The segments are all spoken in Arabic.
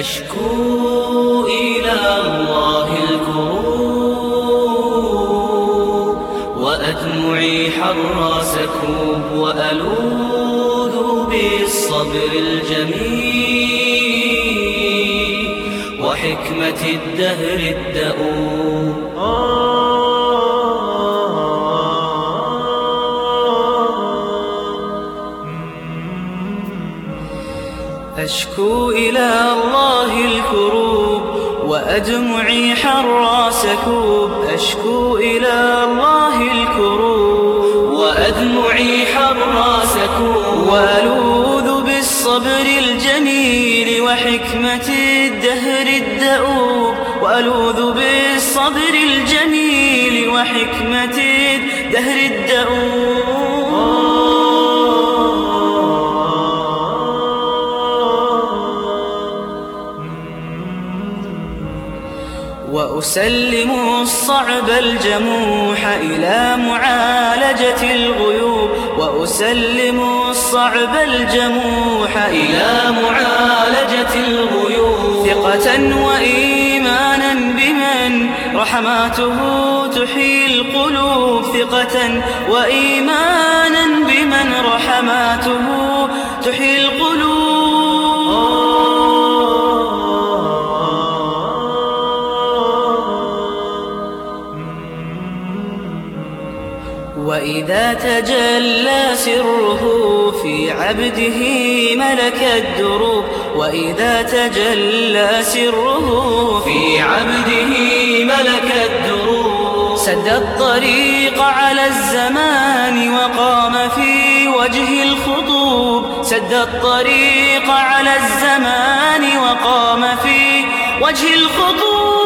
أشكو إلى الله الكروب وأدمعي حر سكوب وألوذ بالصبر الجميل وحكمة الدهر الدؤوب. أشكو إلى الله الكروب وأدمعي حر سكوب بالصبر الجميل وحكمة الدهر الدؤوب وألوذ بالصبر الجميل وحكمة الدهر الدؤوب. وأسلم الصعب الجموح إلى معالجة الغيوب. وأسلم الصعب الجموح إلى معالجة الغيوب ثقة وإيمانا بمن رحماته تحيي القلوب. ثقة وإيمانا بمن رحماته تحيي القلوب. وإذا تجلى سره في عبده ملك الدروب. وإذا تجلى سره في عبده ملك الدروب. سد الطريق على الزمان وقام في وجه الخطوب. سد الطريق على الزمان وقام في وجه الخطوب.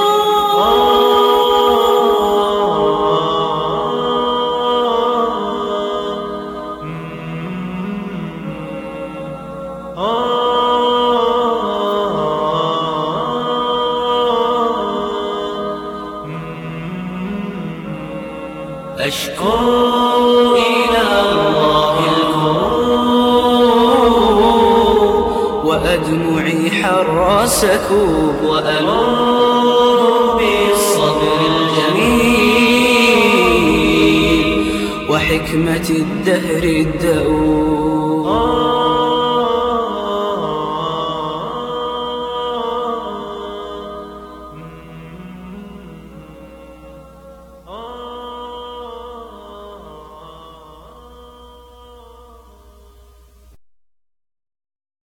أشكو إلى الله الكروب وأدمعي حر سكوب وألوذ بالصبر الجميل وحكمة الدهر الدؤوب.